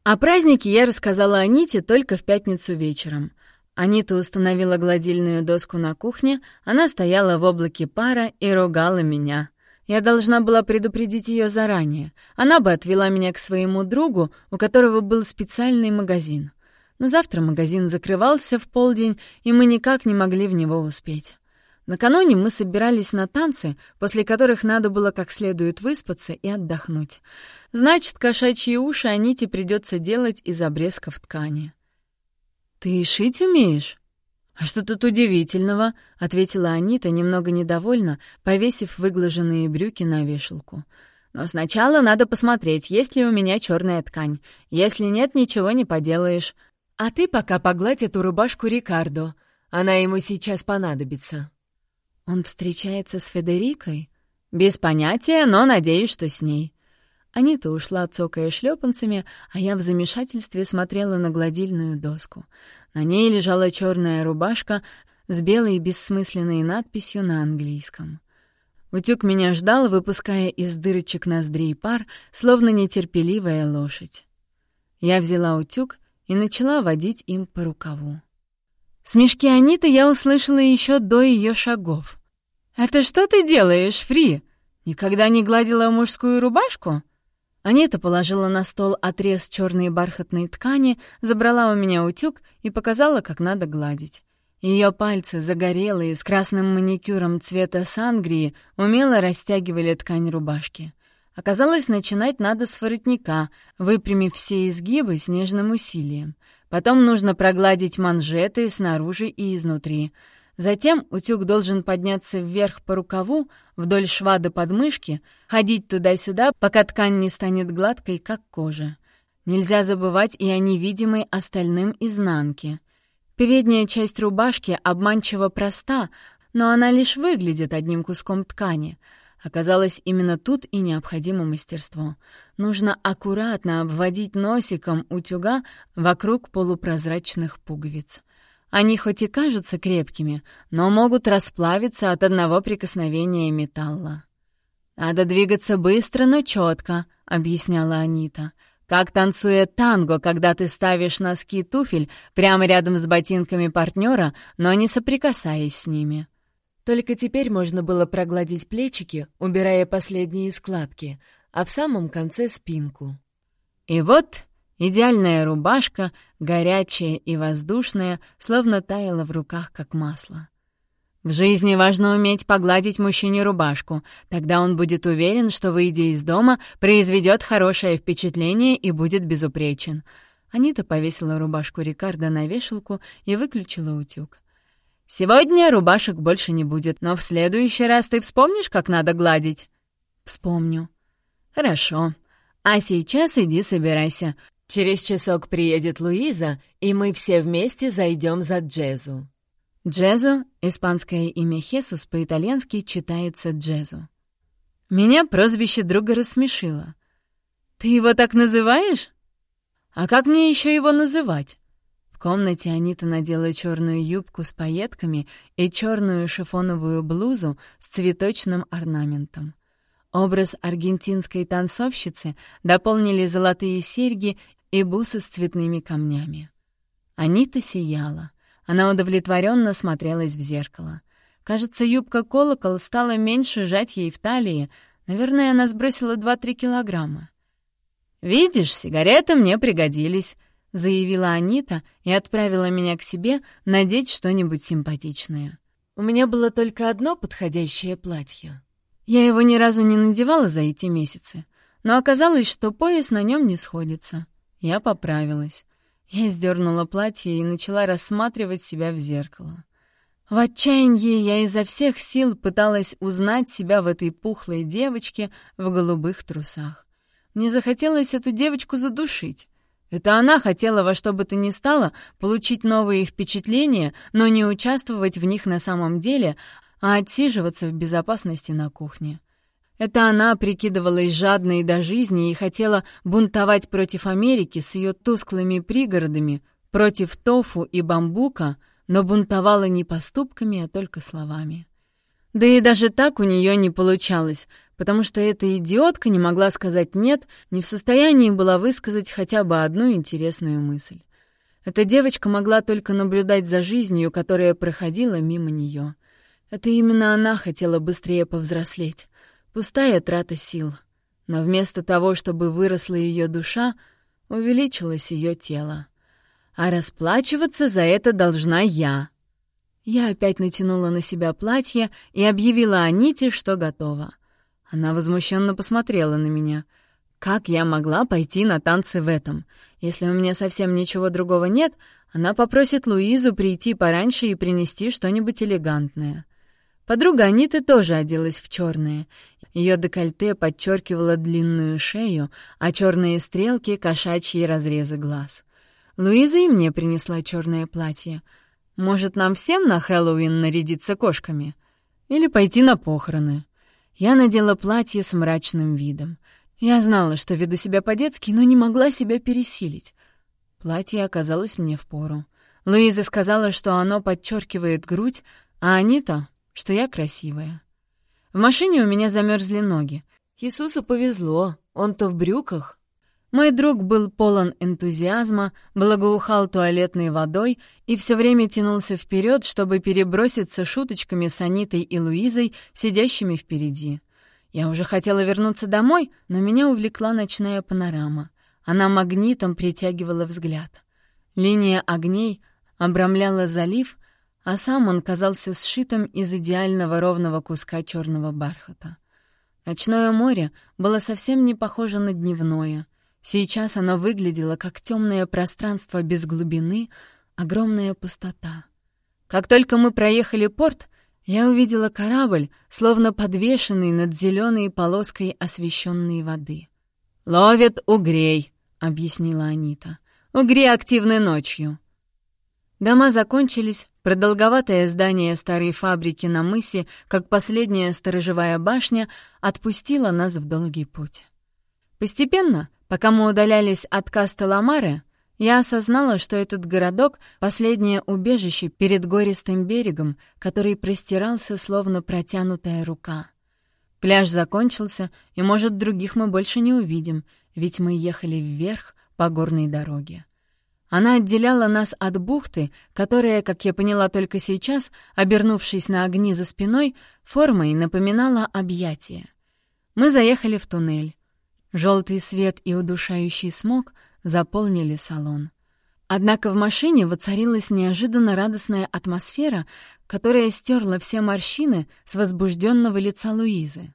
О празднике я рассказала Аните только в пятницу вечером — Анита установила гладильную доску на кухне, она стояла в облаке пара и ругала меня. Я должна была предупредить ее заранее. Она бы отвела меня к своему другу, у которого был специальный магазин. Но завтра магазин закрывался в полдень, и мы никак не могли в него успеть. Накануне мы собирались на танцы, после которых надо было как следует выспаться и отдохнуть. Значит, кошачьи уши Аните придется делать из обрезков ткани. «Ты шить умеешь?» «А что тут удивительного?» — ответила Анита, немного недовольна, повесив выглаженные брюки на вешалку. «Но сначала надо посмотреть, есть ли у меня черная ткань. Если нет, ничего не поделаешь. А ты пока погладь эту рубашку Рикардо. Она ему сейчас понадобится». «Он встречается с Федерикой?» «Без понятия, но надеюсь, что с ней». Анита ушла, цокая шлепанцами, а я в замешательстве смотрела на гладильную доску. На ней лежала черная рубашка с белой бессмысленной надписью на английском. Утюг меня ждал, выпуская из дырочек ноздрей пар, словно нетерпеливая лошадь. Я взяла утюг и начала водить им по рукаву. Смешки Аниты я услышала еще до ее шагов. «Это что ты делаешь, Фри? Никогда не гладила мужскую рубашку?» Анита положила на стол отрез черной бархатной ткани, забрала у меня утюг и показала, как надо гладить. Ее пальцы, загорелые, с красным маникюром цвета сангрии, умело растягивали ткань рубашки. Оказалось, начинать надо с воротника, выпрямив все изгибы с нежным усилием. Потом нужно прогладить манжеты снаружи и изнутри — Затем утюг должен подняться вверх по рукаву, вдоль шва до подмышки, ходить туда-сюда, пока ткань не станет гладкой, как кожа. Нельзя забывать и о невидимой остальным изнанке. Передняя часть рубашки обманчиво проста, но она лишь выглядит одним куском ткани. Оказалось, именно тут и необходимо мастерство. Нужно аккуратно обводить носиком утюга вокруг полупрозрачных пуговиц. Они хоть и кажутся крепкими, но могут расплавиться от одного прикосновения металла. «Надо двигаться быстро, но четко», — объясняла Анита. «Как танцует танго, когда ты ставишь носки туфель прямо рядом с ботинками партнера, но не соприкасаясь с ними». Только теперь можно было прогладить плечики, убирая последние складки, а в самом конце спинку. И вот Идеальная рубашка, горячая и воздушная, словно таяла в руках, как масло. В жизни важно уметь погладить мужчине рубашку, тогда он будет уверен, что, выйдя из дома, произведет хорошее впечатление и будет безупречен. Анита повесила рубашку Рикардо на вешалку и выключила утюг. «Сегодня рубашек больше не будет, но в следующий раз ты вспомнишь, как надо гладить?» «Вспомню». «Хорошо. А сейчас иди собирайся. Через часок приедет Луиза, и мы все вместе зайдем за Джезу. Джезо, испанское имя Хесус по-итальянски читается Джезу. Меня прозвище друга рассмешило. «Ты его так называешь? А как мне еще его называть?» В комнате Анита надела черную юбку с пайетками и черную шифоновую блузу с цветочным орнаментом. Образ аргентинской танцовщицы дополнили золотые серьги и бусы с цветными камнями. Анита сияла. Она удовлетворенно смотрелась в зеркало. Кажется, юбка-колокол стала меньше жать ей в талии. Наверное, она сбросила 2-3 килограмма. «Видишь, сигареты мне пригодились», — заявила Анита и отправила меня к себе надеть что-нибудь симпатичное. У меня было только одно подходящее платье. Я его ни разу не надевала за эти месяцы, но оказалось, что пояс на нем не сходится. Я поправилась. Я сдернула платье и начала рассматривать себя в зеркало. В отчаянии я изо всех сил пыталась узнать себя в этой пухлой девочке в голубых трусах. Мне захотелось эту девочку задушить. Это она хотела во что бы то ни стало получить новые впечатления, но не участвовать в них на самом деле, а отсиживаться в безопасности на кухне. Это она прикидывалась жадной до жизни и хотела бунтовать против Америки с ее тусклыми пригородами, против тофу и бамбука, но бунтовала не поступками, а только словами. Да и даже так у нее не получалось, потому что эта идиотка не могла сказать «нет», не в состоянии была высказать хотя бы одну интересную мысль. Эта девочка могла только наблюдать за жизнью, которая проходила мимо нее. Это именно она хотела быстрее повзрослеть. Пустая трата сил. Но вместо того, чтобы выросла ее душа, увеличилось ее тело. А расплачиваться за это должна я. Я опять натянула на себя платье и объявила Аните, что готова. Она возмущенно посмотрела на меня. Как я могла пойти на танцы в этом? Если у меня совсем ничего другого нет, она попросит Луизу прийти пораньше и принести что-нибудь элегантное. Подруга Аниты тоже оделась в черное. Ее декольте подчеркивало длинную шею, а черные стрелки — кошачьи разрезы глаз. Луиза и мне принесла черное платье. Может, нам всем на Хэллоуин нарядиться кошками? Или пойти на похороны? Я надела платье с мрачным видом. Я знала, что веду себя по-детски, но не могла себя пересилить. Платье оказалось мне впору. Луиза сказала, что оно подчеркивает грудь, а Анита что я красивая. В машине у меня замерзли ноги. Иисусу повезло, он-то в брюках. Мой друг был полон энтузиазма, благоухал туалетной водой и все время тянулся вперед, чтобы переброситься шуточками с Анитой и Луизой, сидящими впереди. Я уже хотела вернуться домой, но меня увлекла ночная панорама. Она магнитом притягивала взгляд. Линия огней обрамляла залив, а сам он казался сшитым из идеального ровного куска черного бархата. Ночное море было совсем не похоже на дневное. Сейчас оно выглядело как темное пространство без глубины, огромная пустота. Как только мы проехали порт, я увидела корабль, словно подвешенный над зеленой полоской освещенной воды. «Ловят угрей», — объяснила Анита. «Угри активны ночью». Дома закончились, продолговатое здание старой фабрики на мысе, как последняя сторожевая башня, отпустило нас в долгий путь. Постепенно, пока мы удалялись от Кастеламары, я осознала, что этот городок — последнее убежище перед гористым берегом, который простирался, словно протянутая рука. Пляж закончился, и, может, других мы больше не увидим, ведь мы ехали вверх по горной дороге. Она отделяла нас от бухты, которая, как я поняла только сейчас, обернувшись на огни за спиной, формой напоминала объятие. Мы заехали в туннель. Желтый свет и удушающий смог заполнили салон. Однако в машине воцарилась неожиданно радостная атмосфера, которая стерла все морщины с возбужденного лица Луизы.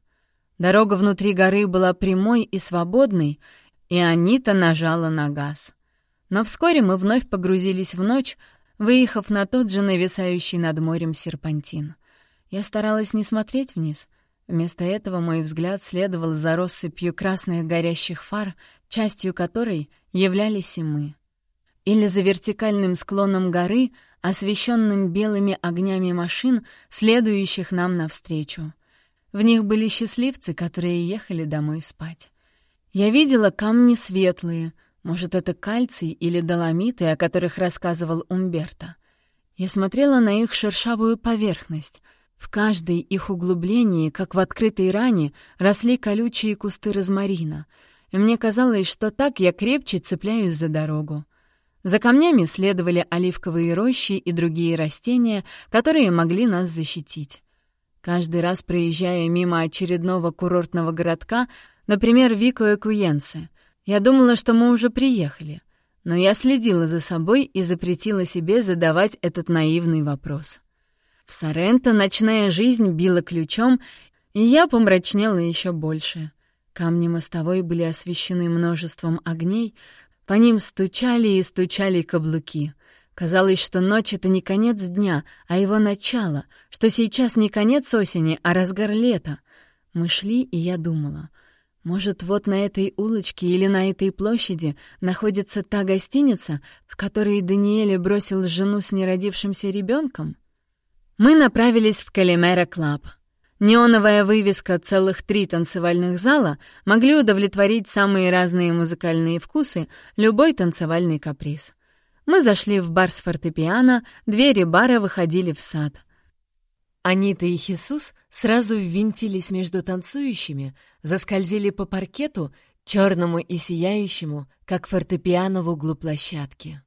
Дорога внутри горы была прямой и свободной, и Анита нажала на газ. Но вскоре мы вновь погрузились в ночь, выехав на тот же нависающий над морем серпантин. Я старалась не смотреть вниз. Вместо этого мой взгляд следовал за россыпью красных горящих фар, частью которой являлись и мы. или за вертикальным склоном горы, освещенным белыми огнями машин, следующих нам навстречу. В них были счастливцы, которые ехали домой спать. Я видела камни светлые, может, это кальций или доломиты, о которых рассказывал Умберто. Я смотрела на их шершавую поверхность. В каждой их углублении, как в открытой ране, росли колючие кусты розмарина. И мне казалось, что так я крепче цепляюсь за дорогу. За камнями следовали оливковые рощи и другие растения, которые могли нас защитить. Каждый раз проезжая мимо очередного курортного городка, например, Вико Куенсе, я думала, что мы уже приехали, но я следила за собой и запретила себе задавать этот наивный вопрос. В Соренто ночная жизнь била ключом, и я помрачнела еще больше. Камни мостовой были освещены множеством огней, по ним стучали и стучали каблуки. Казалось, что ночь — это не конец дня, а его начало, что сейчас не конец осени, а разгар лета. Мы шли, и я думала, может, вот на этой улочке или на этой площади находится та гостиница, в которой Даниэле бросил жену с неродившимся ребенком? Мы направились в Калимера Клаб. Неоновая вывеска целых три танцевальных зала могли удовлетворить самые разные музыкальные вкусы, любой танцевальный каприз — мы зашли в бар с фортепиано, двери бара выходили в сад. Анита и Хисус сразу ввинтились между танцующими, заскользили по паркету, черному и сияющему, как фортепиано в углу площадки.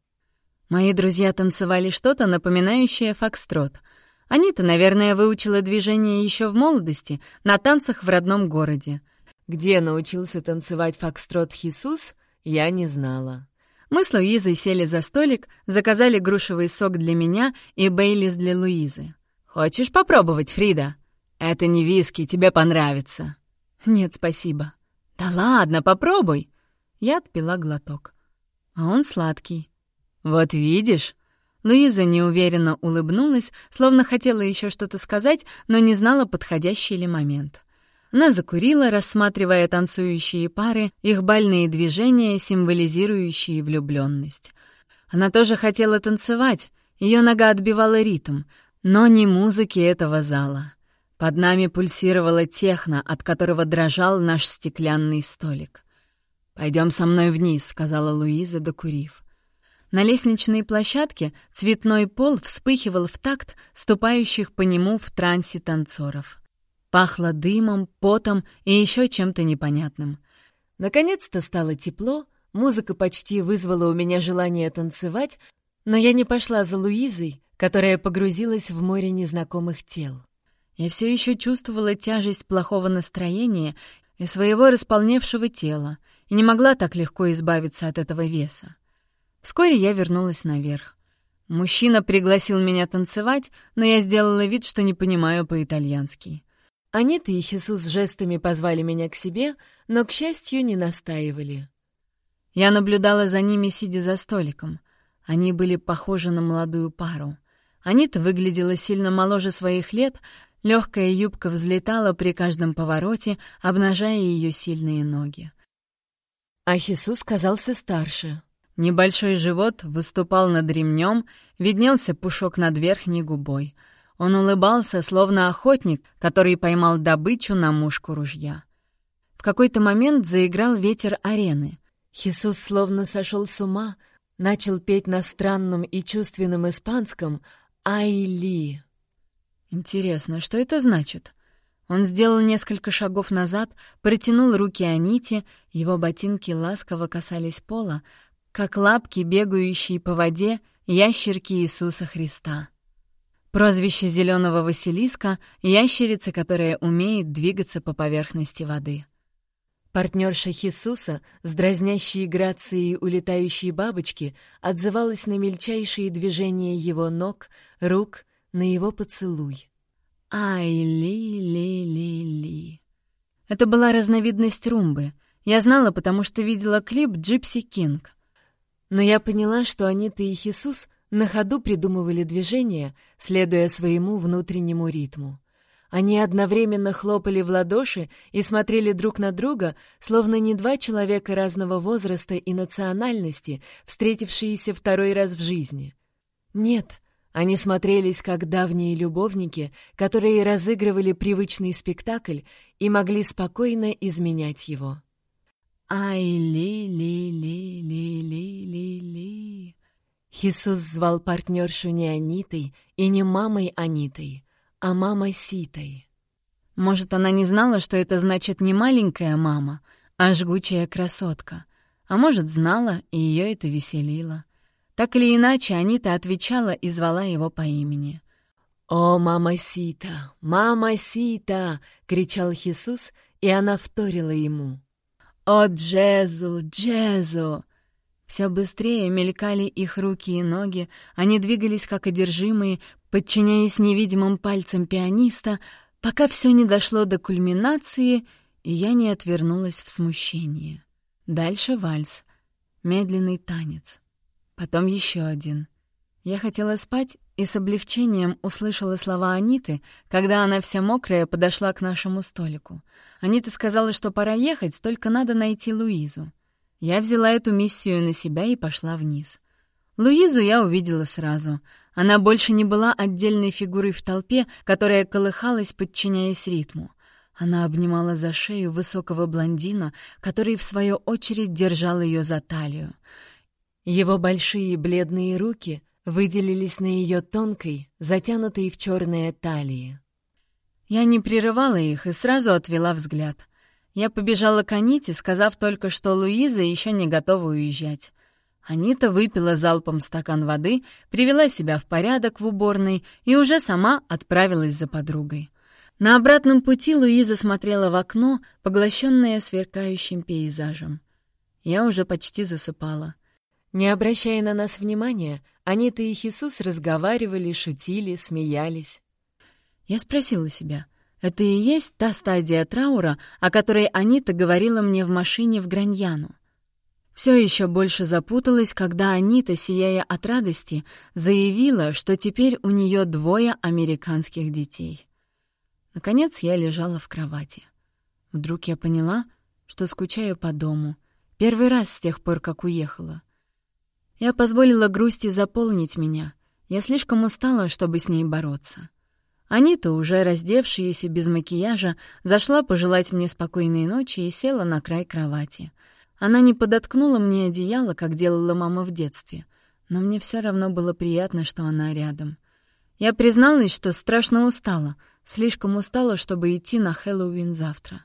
Мои друзья танцевали что-то, напоминающее фокстрот. Анита, наверное, выучила движение еще в молодости, на танцах в родном городе. Где научился танцевать фокстрот Хисус, я не знала. Мы с Луизой сели за столик, заказали грушевый сок для меня и Бейлис для Луизы. «Хочешь попробовать, Фрида? Это не виски, тебе понравится». «Нет, спасибо». «Да ладно, попробуй». Я отпила глоток. А он сладкий. «Вот видишь?» Луиза неуверенно улыбнулась, словно хотела еще что-то сказать, но не знала, подходящий ли момент. Она закурила, рассматривая танцующие пары, их бальные движения, символизирующие влюбленность. Она тоже хотела танцевать, ее нога отбивала ритм, но не музыки этого зала. Под нами пульсировала техно, от которого дрожал наш стеклянный столик. «Пойдем со мной вниз», — сказала Луиза, докурив. На лестничной площадке цветной пол вспыхивал в такт ступающих по нему в трансе танцоров. Пахло дымом, потом и еще чем-то непонятным. Наконец-то стало тепло, музыка почти вызвала у меня желание танцевать, но я не пошла за Луизой, которая погрузилась в море незнакомых тел. Я все еще чувствовала тяжесть плохого настроения и своего располневшего тела, и не могла так легко избавиться от этого веса. Вскоре я вернулась наверх. Мужчина пригласил меня танцевать, но я сделала вид, что не понимаю по-итальянски. Анита и Хисус жестами позвали меня к себе, но, к счастью, не настаивали. Я наблюдала за ними, сидя за столиком. Они были похожи на молодую пару. Анита выглядела сильно моложе своих лет, легкая юбка взлетала при каждом повороте, обнажая ее сильные ноги. А Хисус казался старше. Небольшой живот выступал над ремнем, виднелся пушок над верхней губой — он улыбался, словно охотник, который поймал добычу на мушку ружья. В какой-то момент заиграл ветер арены. Хисус словно сошел с ума, начал петь на странном и чувственном испанском «Айли». Интересно, что это значит? Он сделал несколько шагов назад, протянул руки Аните, его ботинки ласково касались пола, как лапки, бегающие по воде, ящерки Иисуса Христа. Прозвище зеленого Василиска — ящерица, которая умеет двигаться по поверхности воды. Партнерша Хисуса с дразнящей грацией улетающей бабочки отзывалась на мельчайшие движения его ног, рук, на его поцелуй. Ай-ли-ли-ли-ли. Это была разновидность румбы. Я знала, потому что видела клип «Джипси Кинг». Но я поняла, что Анита и Хисус на ходу придумывали движения, следуя своему внутреннему ритму. Они одновременно хлопали в ладоши и смотрели друг на друга, словно не два человека разного возраста и национальности, встретившиеся второй раз в жизни. Нет, они смотрелись как давние любовники, которые разыгрывали привычный спектакль и могли спокойно изменять его. «Ай-ли-ли-ли-ли-ли-ли...» Хисус звал партнершу не Анитой и не мамой Анитой, а мама Ситой. Может, она не знала, что это значит не маленькая мама, а жгучая красотка. А может, знала, и ее это веселило. Так или иначе, Анита отвечала и звала его по имени. «О, мама Сита! Мама Сита!» — кричал Хисус, и она вторила ему. «О, Джезу! Джезу!» Все быстрее мелькали их руки и ноги, они двигались как одержимые, подчиняясь невидимым пальцам пианиста, пока все не дошло до кульминации, и я не отвернулась в смущении. Дальше вальс, медленный танец. Потом еще один. Я хотела спать и с облегчением услышала слова Аниты, когда она вся мокрая подошла к нашему столику. Анита сказала, что пора ехать, только надо найти Луизу. Я взяла эту миссию на себя и пошла вниз. Луизу я увидела сразу. Она больше не была отдельной фигурой в толпе, которая колыхалась, подчиняясь ритму. Она обнимала за шею высокого блондина, который, в свою очередь, держал ее за талию. Его большие бледные руки выделились на ее тонкой, затянутой в черные талии. Я не прерывала их и сразу отвела взгляд. Я побежала к Аните, сказав только, что Луиза еще не готова уезжать. Анита выпила залпом стакан воды, привела себя в порядок в уборной и уже сама отправилась за подругой. На обратном пути Луиза смотрела в окно, поглощенная сверкающим пейзажем. Я уже почти засыпала. Не обращая на нас внимания, Анита и Хисус разговаривали, шутили, смеялись. Я спросила себя, это и есть та стадия траура, о которой Анита говорила мне в машине в Граньяну. Все еще больше запуталась, когда Анита, сияя от радости, заявила, что теперь у нее двое американских детей. Наконец я лежала в кровати. Вдруг я поняла, что скучаю по дому. Первый раз с тех пор, как уехала. Я позволила грусти заполнить меня. Я слишком устала, чтобы с ней бороться. Анита, уже раздевшаяся без макияжа, зашла пожелать мне спокойной ночи и села на край кровати. Она не подоткнула мне одеяло, как делала мама в детстве, но мне все равно было приятно, что она рядом. Я призналась, что страшно устала, слишком устала, чтобы идти на Хэллоуин завтра.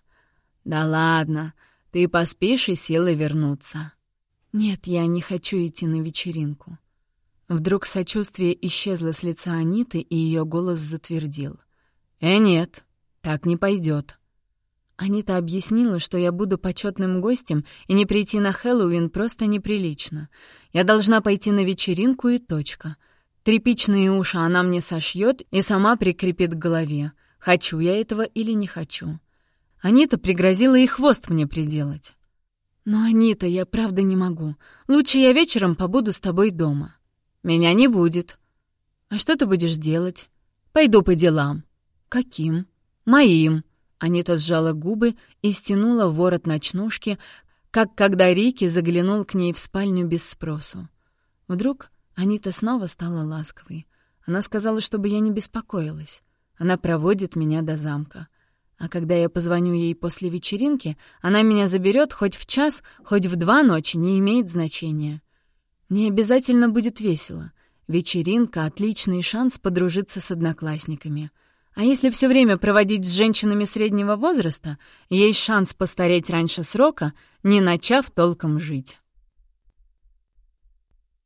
«Да ладно, ты поспишь и силы вернуться». «Нет, я не хочу идти на вечеринку». Вдруг сочувствие исчезло с лица Аниты, и ее голос затвердил. «Э, нет, так не пойдет. Анита объяснила, что я буду почетным гостем, и не прийти на Хэллоуин просто неприлично. Я должна пойти на вечеринку и точка. Тряпичные уши она мне сошьет и сама прикрепит к голове. Хочу я этого или не хочу. Анита пригрозила и хвост мне приделать. «Но, Анита, я правда не могу. Лучше я вечером побуду с тобой дома». «Меня не будет». «А что ты будешь делать?» «Пойду по делам». «Каким?» «Моим». Анита сжала губы и стянула ворот ночнушки, как когда Рики заглянул к ней в спальню без спросу. Вдруг Анита снова стала ласковой. Она сказала, чтобы я не беспокоилась. Она проводит меня до замка. А когда я позвоню ей после вечеринки, она меня заберет хоть в час, хоть в два ночи, не имеет значения. Не обязательно будет весело. Вечеринка — отличный шанс подружиться с одноклассниками. А если все время проводить с женщинами среднего возраста, есть шанс постареть раньше срока, не начав толком жить.